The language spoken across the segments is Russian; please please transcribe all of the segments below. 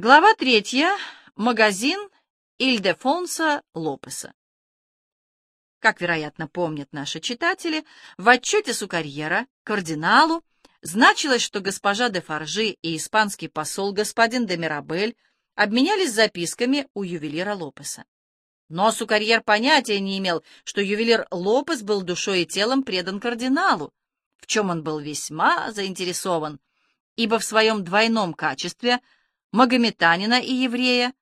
Глава третья. Магазин Ильдефонса Лопеса. Как, вероятно, помнят наши читатели, в отчете Сукарьера кардиналу значилось, что госпожа де Фаржи и испанский посол господин де Мирабель обменялись записками у ювелира Лопеса. Но Сукарьер понятия не имел, что ювелир Лопес был душой и телом предан кардиналу, в чем он был весьма заинтересован, ибо в своем двойном качестве – магометанина и еврея.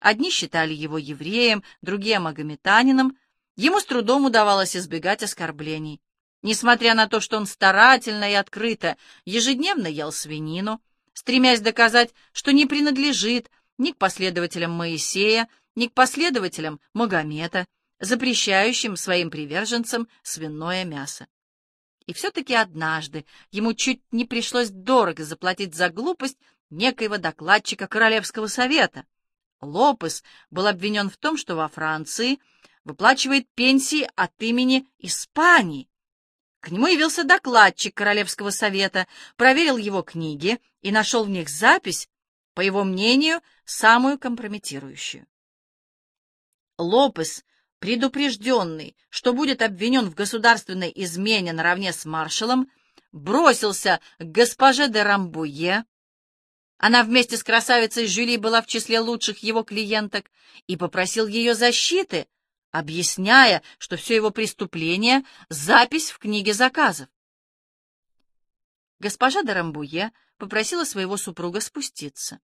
Одни считали его евреем, другие — магометанином. Ему с трудом удавалось избегать оскорблений. Несмотря на то, что он старательно и открыто ежедневно ел свинину, стремясь доказать, что не принадлежит ни к последователям Моисея, ни к последователям Магомета, запрещающим своим приверженцам свиное мясо. И все-таки однажды ему чуть не пришлось дорого заплатить за глупость некоего докладчика Королевского совета. Лопес был обвинен в том, что во Франции выплачивает пенсии от имени Испании. К нему явился докладчик Королевского совета, проверил его книги и нашел в них запись, по его мнению, самую компрометирующую. Лопес, предупрежденный, что будет обвинен в государственной измене наравне с маршалом, бросился к госпоже де Рамбуе, она вместе с красавицей Жюли была в числе лучших его клиенток и попросил ее защиты, объясняя, что все его преступление — запись в книге заказов. Госпожа Дарамбуе попросила своего супруга спуститься.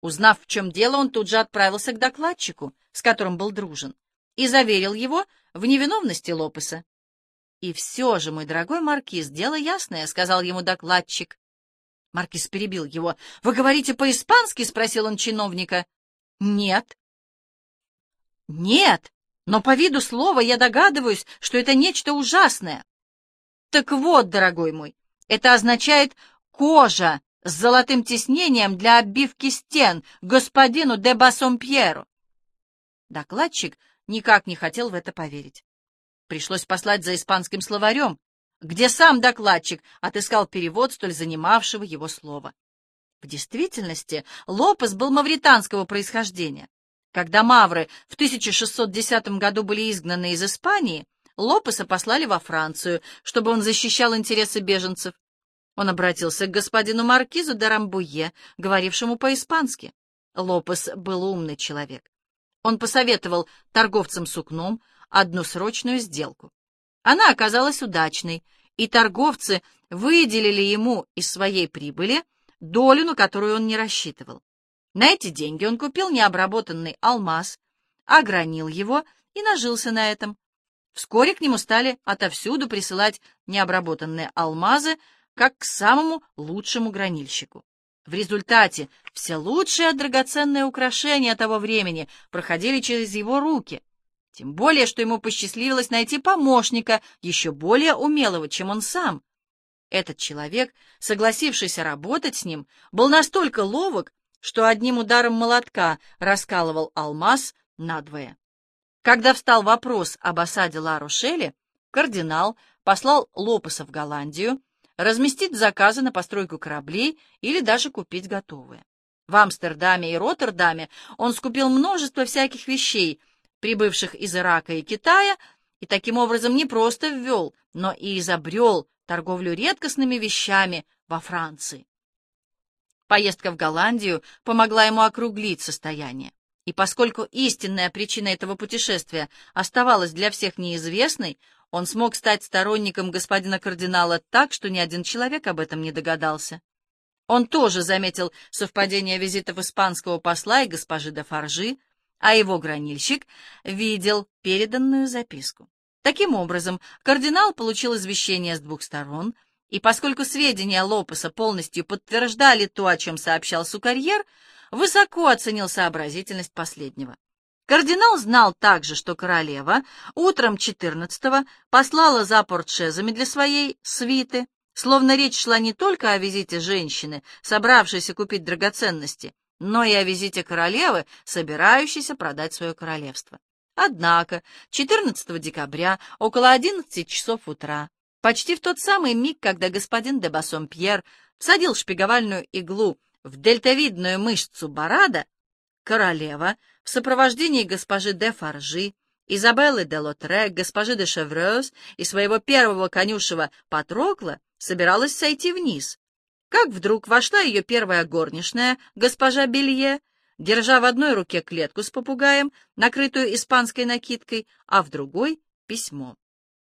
Узнав, в чем дело, он тут же отправился к докладчику, с которым был дружен, и заверил его в невиновности Лопеса. «И все же, мой дорогой маркиз, дело ясное», — сказал ему докладчик. Маркиз перебил его. «Вы говорите по-испански?» — спросил он чиновника. «Нет». «Нет, но по виду слова я догадываюсь, что это нечто ужасное». «Так вот, дорогой мой, это означает «кожа» с золотым тиснением для оббивки стен господину де Бассомпьеру». Докладчик никак не хотел в это поверить. Пришлось послать за испанским словарем, где сам докладчик отыскал перевод столь занимавшего его слова. В действительности Лопес был мавританского происхождения. Когда мавры в 1610 году были изгнаны из Испании, Лопеса послали во Францию, чтобы он защищал интересы беженцев. Он обратился к господину Маркизу де Рамбуе, говорившему по-испански. Лопес был умный человек. Он посоветовал торговцам сукном одну срочную сделку. Она оказалась удачной, и торговцы выделили ему из своей прибыли долю, на которую он не рассчитывал. На эти деньги он купил необработанный алмаз, огранил его и нажился на этом. Вскоре к нему стали отовсюду присылать необработанные алмазы, как к самому лучшему гранильщику. В результате все лучшие драгоценные украшения того времени проходили через его руки — тем более, что ему посчастливилось найти помощника, еще более умелого, чем он сам. Этот человек, согласившийся работать с ним, был настолько ловок, что одним ударом молотка раскалывал алмаз надвое. Когда встал вопрос об осаде Ла-Рошеля, кардинал послал Лопеса в Голландию разместить заказы на постройку кораблей или даже купить готовые. В Амстердаме и Роттердаме он скупил множество всяких вещей — прибывших из Ирака и Китая, и таким образом не просто ввел, но и изобрел торговлю редкостными вещами во Франции. Поездка в Голландию помогла ему округлить состояние. И поскольку истинная причина этого путешествия оставалась для всех неизвестной, он смог стать сторонником господина кардинала так, что ни один человек об этом не догадался. Он тоже заметил совпадение визитов испанского посла и госпожи де Фаржи, а его гранильщик видел переданную записку. Таким образом, кардинал получил извещение с двух сторон, и поскольку сведения Лопеса полностью подтверждали то, о чем сообщал Сукарьер, высоко оценил сообразительность последнего. Кардинал знал также, что королева утром 14-го послала за портшезами для своей свиты, словно речь шла не только о визите женщины, собравшейся купить драгоценности, но и о визите королевы, собирающейся продать свое королевство. Однако 14 декабря около 11 часов утра, почти в тот самый миг, когда господин де Бассомпьер всадил шпиговальную иглу в дельтовидную мышцу Барада, королева в сопровождении госпожи де Фаржи, Изабеллы де Лотре, госпожи де Шевреус и своего первого конюшева Патрокла собиралась сойти вниз, как вдруг вошла ее первая горничная, госпожа Белье, держа в одной руке клетку с попугаем, накрытую испанской накидкой, а в другой — письмо.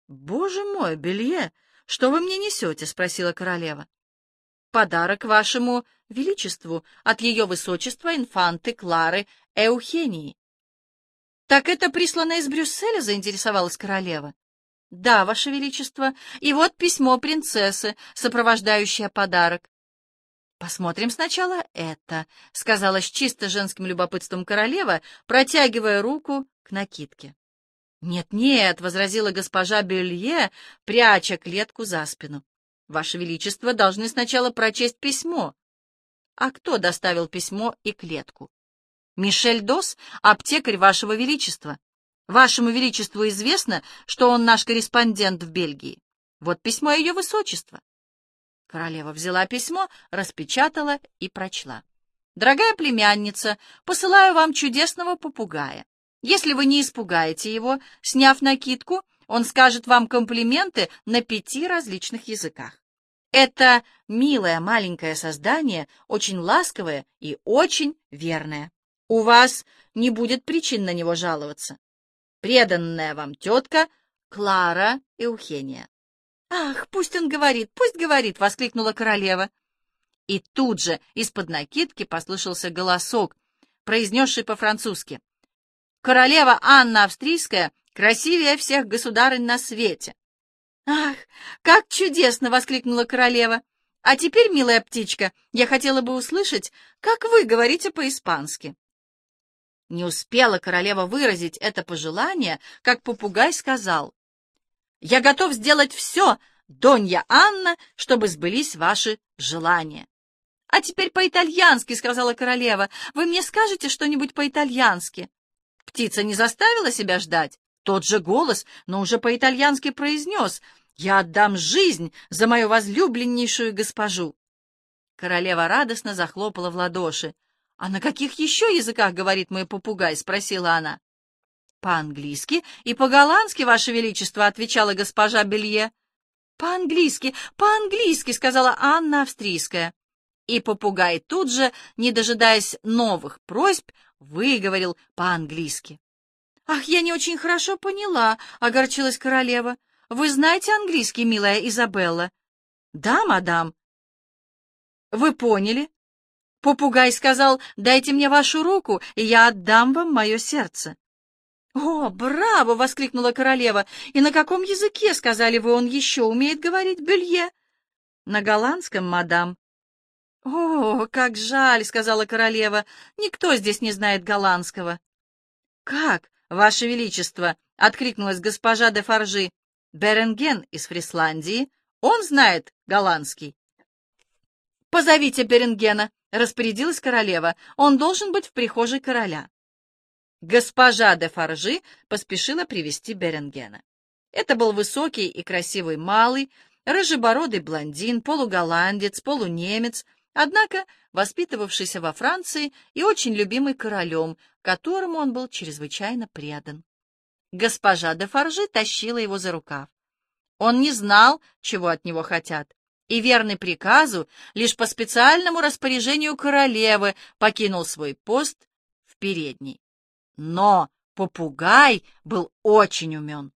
«Боже мой, Белье, что вы мне несете?» — спросила королева. «Подарок вашему величеству от ее высочества инфанты Клары Эухении». «Так это прислано из Брюсселя?» — заинтересовалась королева. «Да, ваше величество, и вот письмо принцессы, сопровождающее подарок. «Посмотрим сначала это», — сказала с чисто женским любопытством королева, протягивая руку к накидке. «Нет-нет», — возразила госпожа Белье, пряча клетку за спину. «Ваше Величество должны сначала прочесть письмо». «А кто доставил письмо и клетку?» «Мишель Дос, аптекарь Вашего Величества. Вашему Величеству известно, что он наш корреспондент в Бельгии. Вот письмо Ее Высочества». Королева взяла письмо, распечатала и прочла. «Дорогая племянница, посылаю вам чудесного попугая. Если вы не испугаете его, сняв накидку, он скажет вам комплименты на пяти различных языках. Это милое маленькое создание, очень ласковое и очень верное. У вас не будет причин на него жаловаться. Преданная вам тетка Клара Эухения. «Ах, пусть он говорит, пусть говорит!» — воскликнула королева. И тут же из-под накидки послышался голосок, произнесший по-французски. «Королева Анна Австрийская красивее всех государынь на свете!» «Ах, как чудесно!» — воскликнула королева. «А теперь, милая птичка, я хотела бы услышать, как вы говорите по-испански». Не успела королева выразить это пожелание, как попугай сказал. Я готов сделать все, Донья Анна, чтобы сбылись ваши желания. — А теперь по-итальянски, — сказала королева. — Вы мне скажете что-нибудь по-итальянски? Птица не заставила себя ждать. Тот же голос, но уже по-итальянски произнес. «Я отдам жизнь за мою возлюбленнейшую госпожу». Королева радостно захлопала в ладоши. «А на каких еще языках говорит мой попугай?» — спросила она. «По-английски и по-голландски, Ваше Величество», — отвечала госпожа Белье. «По-английски, по-английски», — сказала Анна Австрийская. И попугай тут же, не дожидаясь новых просьб, выговорил по-английски. «Ах, я не очень хорошо поняла», — огорчилась королева. «Вы знаете английский, милая Изабелла?» «Да, мадам». «Вы поняли?» Попугай сказал, «Дайте мне вашу руку, и я отдам вам мое сердце». «О, браво!» — воскликнула королева. «И на каком языке, сказали вы, он еще умеет говорить белье?» «На голландском, мадам». «О, как жаль!» — сказала королева. «Никто здесь не знает голландского». «Как, ваше величество?» — откликнулась госпожа де Фаржи. «Беренген из Фрисландии. Он знает голландский». «Позовите Беренгена», — распорядилась королева. «Он должен быть в прихожей короля». Госпожа де Фаржи поспешила привести Беренгена. Это был высокий и красивый малый, рыжебородый блондин, полуголландец, полунемец, однако воспитывавшийся во Франции и очень любимый королем, которому он был чрезвычайно предан. Госпожа де Фаржи тащила его за рукав. Он не знал, чего от него хотят, и верный приказу лишь по специальному распоряжению королевы покинул свой пост в передней. Но попугай был очень умен.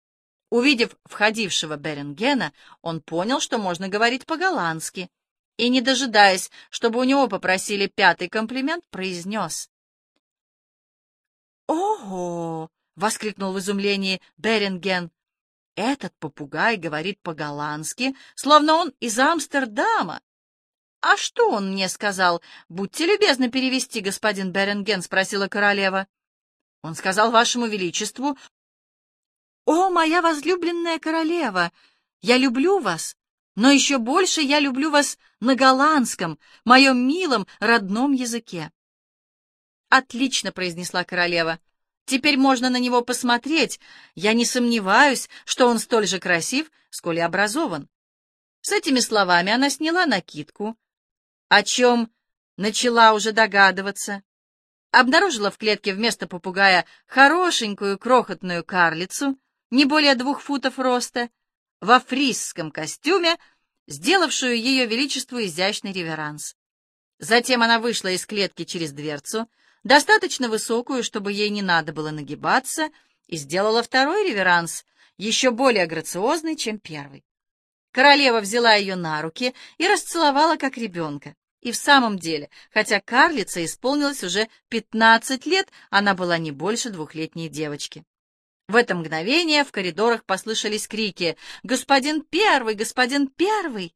Увидев входившего Беренгена, он понял, что можно говорить по-голландски, и, не дожидаясь, чтобы у него попросили пятый комплимент, произнес. «Ого!» — воскликнул в изумлении Беренген. «Этот попугай говорит по-голландски, словно он из Амстердама». «А что он мне сказал? Будьте любезны перевести, господин Беренген», — спросила королева. Он сказал вашему величеству, «О, моя возлюбленная королева, я люблю вас, но еще больше я люблю вас на голландском, моем милом родном языке». «Отлично», — произнесла королева. «Теперь можно на него посмотреть. Я не сомневаюсь, что он столь же красив, сколь и образован». С этими словами она сняла накидку, о чем начала уже догадываться. Обнаружила в клетке вместо попугая хорошенькую крохотную карлицу, не более двух футов роста, во фрисском костюме, сделавшую ее величеству изящный реверанс. Затем она вышла из клетки через дверцу, достаточно высокую, чтобы ей не надо было нагибаться, и сделала второй реверанс, еще более грациозный, чем первый. Королева взяла ее на руки и расцеловала, как ребенка. И в самом деле, хотя карлица исполнилось уже пятнадцать лет, она была не больше двухлетней девочки. В это мгновение в коридорах послышались крики «Господин первый! Господин первый!»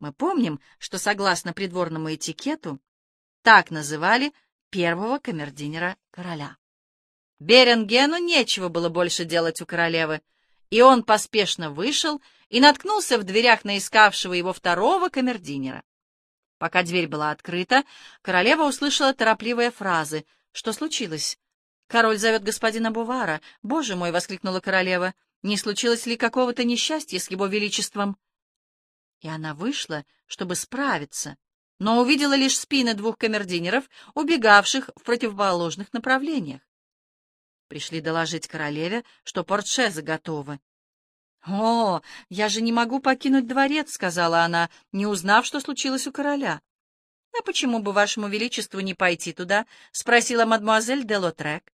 Мы помним, что, согласно придворному этикету, так называли первого камердинера короля. Беренгену нечего было больше делать у королевы, и он поспешно вышел и наткнулся в дверях на искавшего его второго камердинера. Пока дверь была открыта, королева услышала торопливые фразы. «Что случилось?» «Король зовет господина Бувара. Боже мой!» — воскликнула королева. «Не случилось ли какого-то несчастья с его величеством?» И она вышла, чтобы справиться, но увидела лишь спины двух камердинеров, убегавших в противоположных направлениях. Пришли доложить королеве, что портшезы готовы. «О, я же не могу покинуть дворец», — сказала она, не узнав, что случилось у короля. «А почему бы вашему величеству не пойти туда?» — спросила мадемуазель де Лотрек.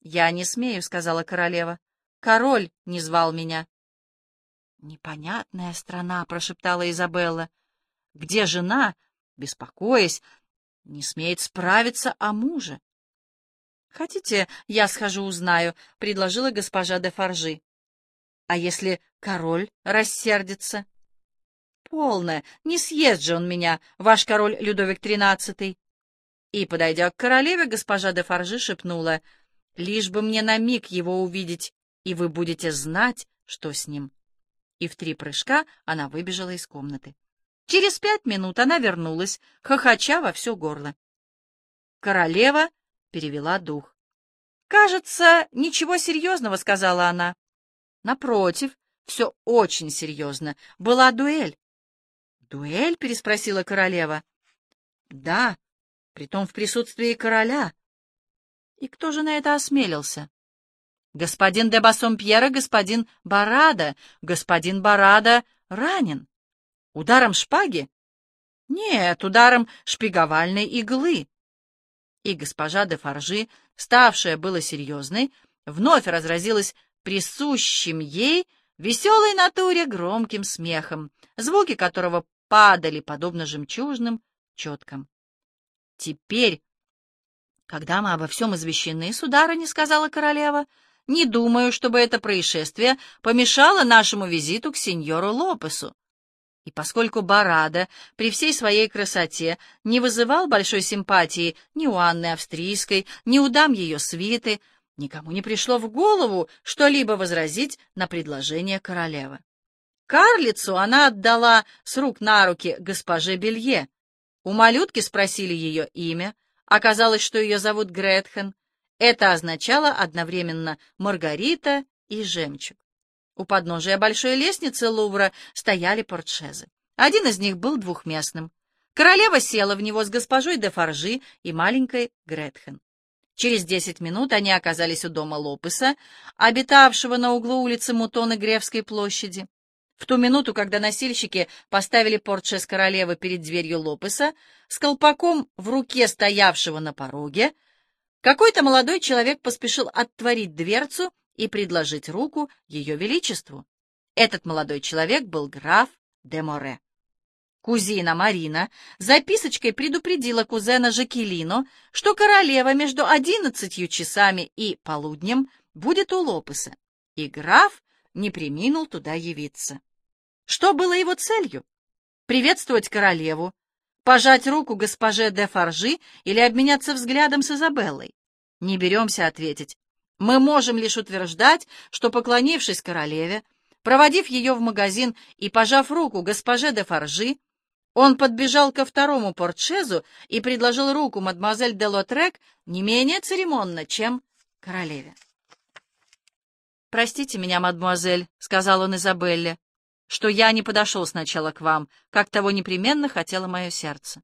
«Я не смею», — сказала королева. «Король не звал меня». «Непонятная страна», — прошептала Изабелла. «Где жена, беспокоясь, не смеет справиться о муже?» «Хотите, я схожу узнаю», — предложила госпожа де Фаржи. «А если король рассердится?» «Полно, не съест же он меня, ваш король Людовик XIII». И, подойдя к королеве, госпожа де Фаржи шепнула — Лишь бы мне на миг его увидеть, и вы будете знать, что с ним. И в три прыжка она выбежала из комнаты. Через пять минут она вернулась, хохоча во все горло. Королева перевела дух. «Кажется, ничего серьезного», — сказала она. «Напротив, все очень серьезно. Была дуэль». «Дуэль?» — переспросила королева. «Да, притом в присутствии короля. И кто же на это осмелился? Господин де Бассомпьер и господин Барада. Господин Барада ранен. Ударом шпаги? Нет, ударом шпиговальной иглы. И госпожа де Фаржи, ставшая было серьезной, вновь разразилась присущим ей веселой натуре громким смехом, звуки которого падали, подобно жемчужным четкам. Теперь «Когда мы обо всем извещены, сударыня, — сказала королева, — не думаю, чтобы это происшествие помешало нашему визиту к сеньору Лопесу. И поскольку Барада при всей своей красоте не вызывал большой симпатии ни у Анны Австрийской, ни у дам ее свиты, никому не пришло в голову что-либо возразить на предложение королевы. Карлицу она отдала с рук на руки госпоже Белье. У малютки спросили ее имя — Оказалось, что ее зовут Гретхен. Это означало одновременно Маргарита и Жемчуг. У подножия большой лестницы Лувра стояли портшезы. Один из них был двухместным. Королева села в него с госпожой де Фаржи и маленькой Гретхен. Через десять минут они оказались у дома Лопеса, обитавшего на углу улицы Мутон и Гревской площади. В ту минуту, когда носильщики поставили портшес королевы перед дверью Лопеса, с колпаком в руке стоявшего на пороге, какой-то молодой человек поспешил отворить дверцу и предложить руку ее величеству. Этот молодой человек был граф де Море. Кузина Марина записочкой предупредила кузена Жакелино, что королева между одиннадцатью часами и полуднем будет у Лопеса, и граф не приминул туда явиться. Что было его целью? Приветствовать королеву, пожать руку госпоже де Фаржи или обменяться взглядом с Изабеллой? Не беремся ответить. Мы можем лишь утверждать, что, поклонившись королеве, проводив ее в магазин и пожав руку госпоже де Фаржи, он подбежал ко второму портшезу и предложил руку мадемуазель де Лотрек не менее церемонно, чем королеве. «Простите меня, мадемуазель», — сказал он Изабелле, что я не подошел сначала к вам, как того непременно хотело мое сердце.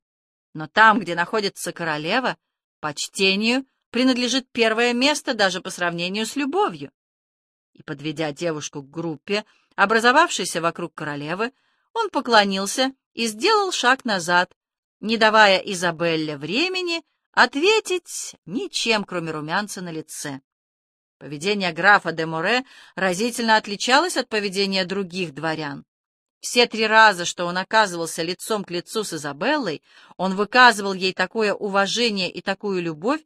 Но там, где находится королева, почтению принадлежит первое место даже по сравнению с любовью. И, подведя девушку к группе, образовавшейся вокруг королевы, он поклонился и сделал шаг назад, не давая Изабелле времени ответить ничем, кроме румянца на лице. Поведение графа де Море разительно отличалось от поведения других дворян. Все три раза, что он оказывался лицом к лицу с Изабеллой, он выказывал ей такое уважение и такую любовь,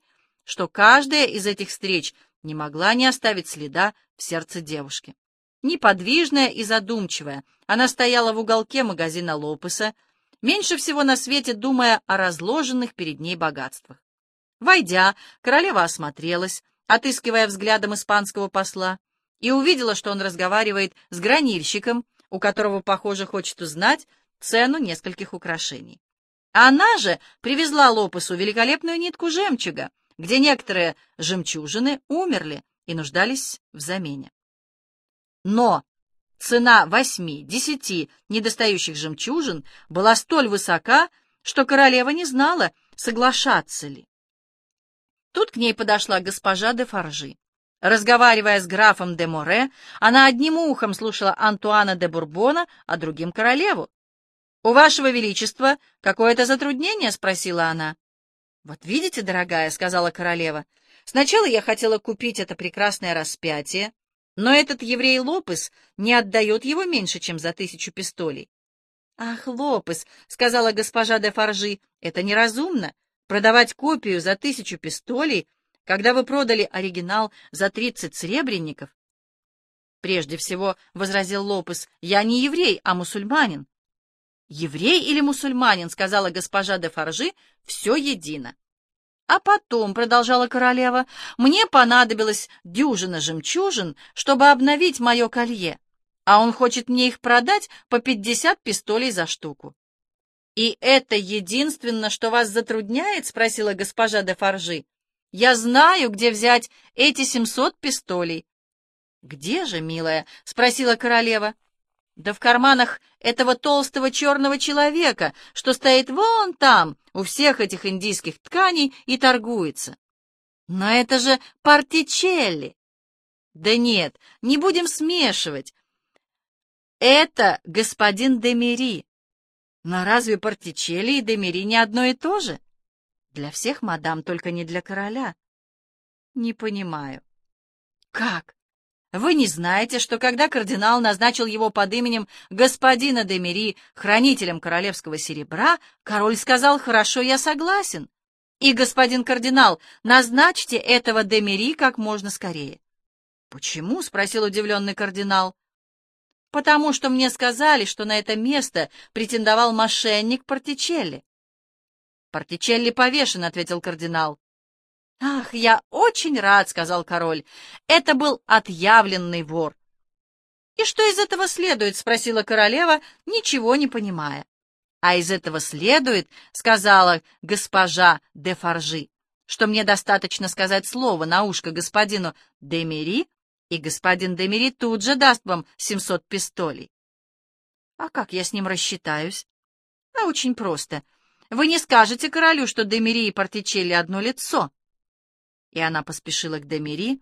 что каждая из этих встреч не могла не оставить следа в сердце девушки. Неподвижная и задумчивая, она стояла в уголке магазина Лопеса, меньше всего на свете думая о разложенных перед ней богатствах. Войдя, королева осмотрелась, отыскивая взглядом испанского посла, и увидела, что он разговаривает с гранильщиком, у которого, похоже, хочет узнать цену нескольких украшений. Она же привезла Лопесу великолепную нитку жемчуга, где некоторые жемчужины умерли и нуждались в замене. Но цена восьми-десяти недостающих жемчужин была столь высока, что королева не знала, соглашаться ли. Тут к ней подошла госпожа де Фаржи. Разговаривая с графом де Море, она одним ухом слушала Антуана де Бурбона, а другим королеву. «У вашего величества какое-то затруднение?» — спросила она. «Вот видите, дорогая», — сказала королева, — «сначала я хотела купить это прекрасное распятие, но этот еврей Лопес не отдает его меньше, чем за тысячу пистолей». «Ах, Лопес», — сказала госпожа де Фаржи, — «это неразумно. Продавать копию за тысячу пистолей — когда вы продали оригинал за тридцать сребреников? Прежде всего, — возразил Лопес, — я не еврей, а мусульманин. Еврей или мусульманин, — сказала госпожа де Фаржи, — все едино. А потом, — продолжала королева, — мне понадобилось дюжина жемчужин, чтобы обновить мое колье, а он хочет мне их продать по пятьдесят пистолей за штуку. «И это единственное, что вас затрудняет?» — спросила госпожа де Фаржи. Я знаю, где взять эти семьсот пистолей. — Где же, милая? — спросила королева. — Да в карманах этого толстого черного человека, что стоит вон там, у всех этих индийских тканей и торгуется. Но это же Партичелли. Да нет, не будем смешивать. Это господин Демери. Но разве Партичелли и Демери не одно и то же? — для всех, мадам, только не для короля. Не понимаю. Как? Вы не знаете, что когда кардинал назначил его под именем господина Демери хранителем королевского серебра, король сказал «Хорошо, я согласен». И, господин кардинал, назначьте этого Демери как можно скорее. «Почему?» — спросил удивленный кардинал. «Потому что мне сказали, что на это место претендовал мошенник Портичелли. «Партичелли повешен», — ответил кардинал. «Ах, я очень рад», — сказал король. «Это был отъявленный вор». «И что из этого следует?» — спросила королева, ничего не понимая. «А из этого следует», — сказала госпожа де Фаржи, «что мне достаточно сказать слово на ушко господину Демери, и господин Демери тут же даст вам семьсот пистолей». «А как я с ним рассчитаюсь?» «А очень просто». Вы не скажете королю, что Демири и Портичелли одно лицо?» И она поспешила к Демири.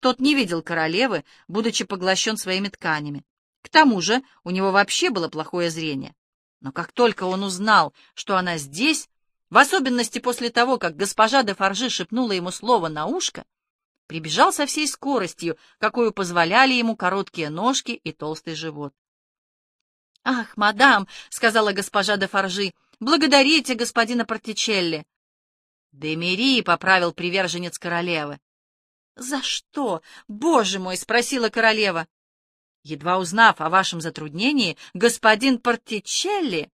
Тот не видел королевы, будучи поглощен своими тканями. К тому же у него вообще было плохое зрение. Но как только он узнал, что она здесь, в особенности после того, как госпожа де Фаржи шепнула ему слово на ушко, прибежал со всей скоростью, какую позволяли ему короткие ножки и толстый живот. «Ах, мадам!» — сказала госпожа де Фаржи — Благодарите господина Портичелли. Демери поправил приверженец королевы. За что? Боже мой, спросила королева. Едва узнав о вашем затруднении, господин Портичелли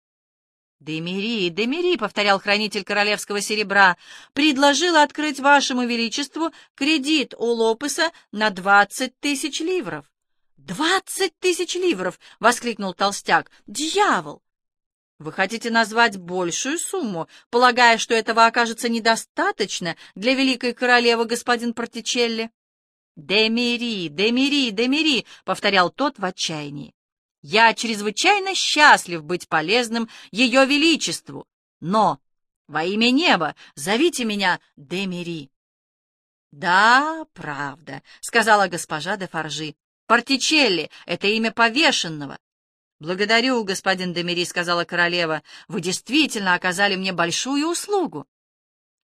«Демери, Демери», — повторял хранитель королевского серебра, — «предложила открыть вашему величеству кредит у Лопеса на двадцать тысяч ливров». «Двадцать тысяч ливров!» — воскликнул толстяк. «Дьявол! Вы хотите назвать большую сумму, полагая, что этого окажется недостаточно для великой королевы господин Портичелли? «Демири, Демири, Демири», — повторял тот в отчаянии. «Я чрезвычайно счастлив быть полезным Ее Величеству, но Во имя неба зовите меня Демери. Да, правда, сказала госпожа де Фаржи. Портичелли — это имя повешенного. Благодарю, господин Демери, сказала королева. Вы действительно оказали мне большую услугу.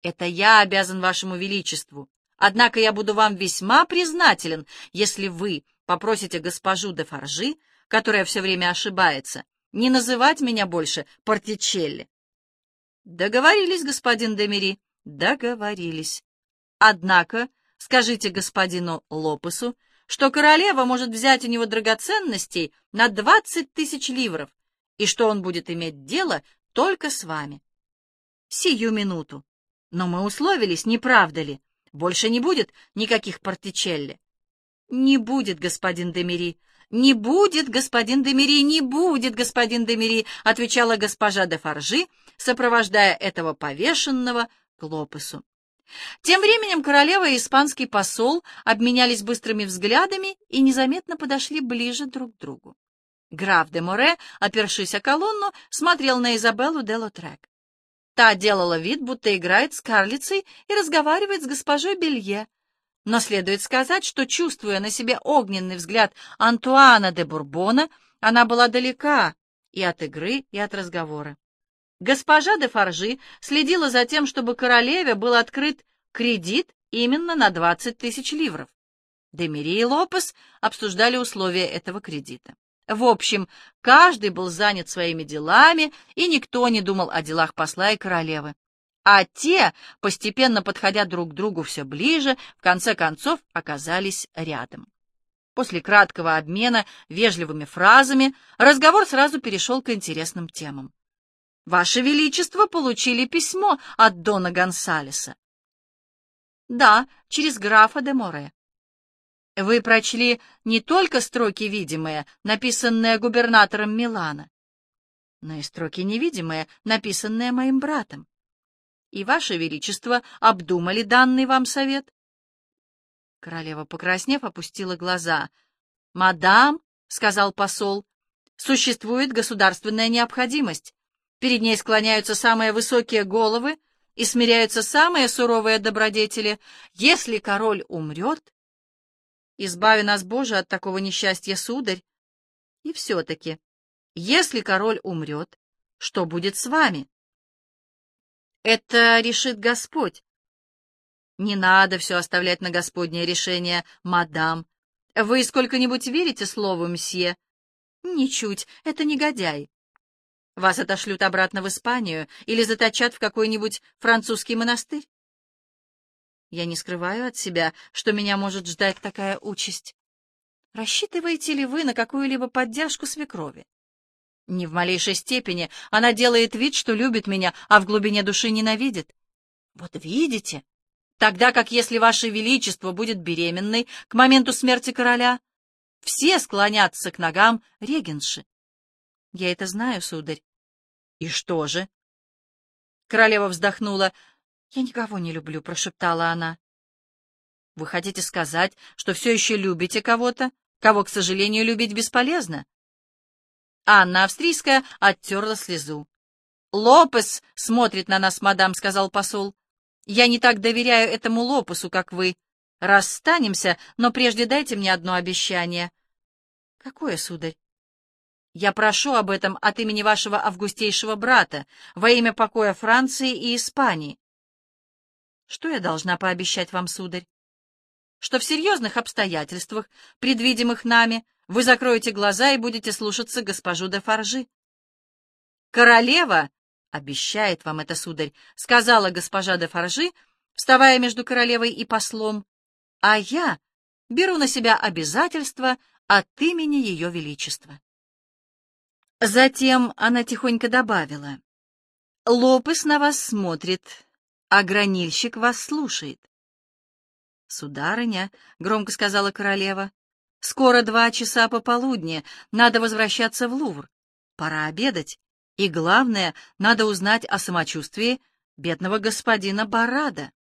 Это я обязан вашему величеству. Однако я буду вам весьма признателен, если вы попросите госпожу де Фаржи, которая все время ошибается, не называть меня больше Портичелли. Договорились, господин Демери, договорились. Однако скажите господину Лопесу, что королева может взять у него драгоценностей на двадцать тысяч ливров, и что он будет иметь дело только с вами. Сию минуту. Но мы условились, не правда ли? Больше не будет никаких портичелли. Не будет, господин Демери. Не будет, господин Демери, не будет, господин Демери, отвечала госпожа де Фаржи, сопровождая этого повешенного к Лопесу. Тем временем королева и испанский посол обменялись быстрыми взглядами и незаметно подошли ближе друг к другу. Граф де Море, опершись о колонну, смотрел на Изабеллу де Лотрек. Та делала вид, будто играет с карлицей и разговаривает с госпожой Белье. Но следует сказать, что, чувствуя на себе огненный взгляд Антуана де Бурбона, она была далека и от игры, и от разговора. Госпожа де Фаржи следила за тем, чтобы королеве был открыт кредит именно на 20 тысяч ливров. Демири и Лопес обсуждали условия этого кредита. В общем, каждый был занят своими делами, и никто не думал о делах посла и королевы. А те, постепенно подходя друг к другу все ближе, в конце концов оказались рядом. После краткого обмена вежливыми фразами разговор сразу перешел к интересным темам. «Ваше Величество получили письмо от Дона Гонсалеса». «Да, через графа де Море». Вы прочли не только строки видимые, написанные губернатором Милана, но и строки невидимые, написанные моим братом. И, Ваше Величество, обдумали данный вам совет? Королева, покраснев, опустила глаза. «Мадам», — сказал посол, — «существует государственная необходимость. Перед ней склоняются самые высокие головы и смиряются самые суровые добродетели. Если король умрет, Избави нас, Боже, от такого несчастья, сударь. И все-таки, если король умрет, что будет с вами? Это решит Господь. Не надо все оставлять на Господнее решение, мадам. Вы сколько-нибудь верите слову мсье? Ничуть, это негодяй. Вас отошлют обратно в Испанию или заточат в какой-нибудь французский монастырь? Я не скрываю от себя, что меня может ждать такая участь. Рассчитываете ли вы на какую-либо поддержку свекрови? Ни в малейшей степени она делает вид, что любит меня, а в глубине души ненавидит. Вот видите? Тогда как если ваше величество будет беременной к моменту смерти короля, все склонятся к ногам регенши. Я это знаю, сударь. И что же? Королева вздохнула. «Я никого не люблю», — прошептала она. «Вы хотите сказать, что все еще любите кого-то, кого, к сожалению, любить бесполезно?» Анна Австрийская оттерла слезу. «Лопес смотрит на нас, мадам», — сказал посол. «Я не так доверяю этому Лопесу, как вы. Расстанемся, но прежде дайте мне одно обещание». «Какое, сударь?» «Я прошу об этом от имени вашего августейшего брата, во имя покоя Франции и Испании. Что я должна пообещать вам, сударь? Что в серьезных обстоятельствах, предвидимых нами, вы закроете глаза и будете слушаться госпожу де Фаржи. Королева обещает вам это, сударь, сказала госпожа де Фаржи, вставая между королевой и послом, а я беру на себя обязательства от имени ее величества. Затем она тихонько добавила, «Лопес на вас смотрит, а гранильщик вас слушает. «Сударыня», — громко сказала королева, — «скоро два часа пополудни, надо возвращаться в Лувр. Пора обедать, и, главное, надо узнать о самочувствии бедного господина Барада».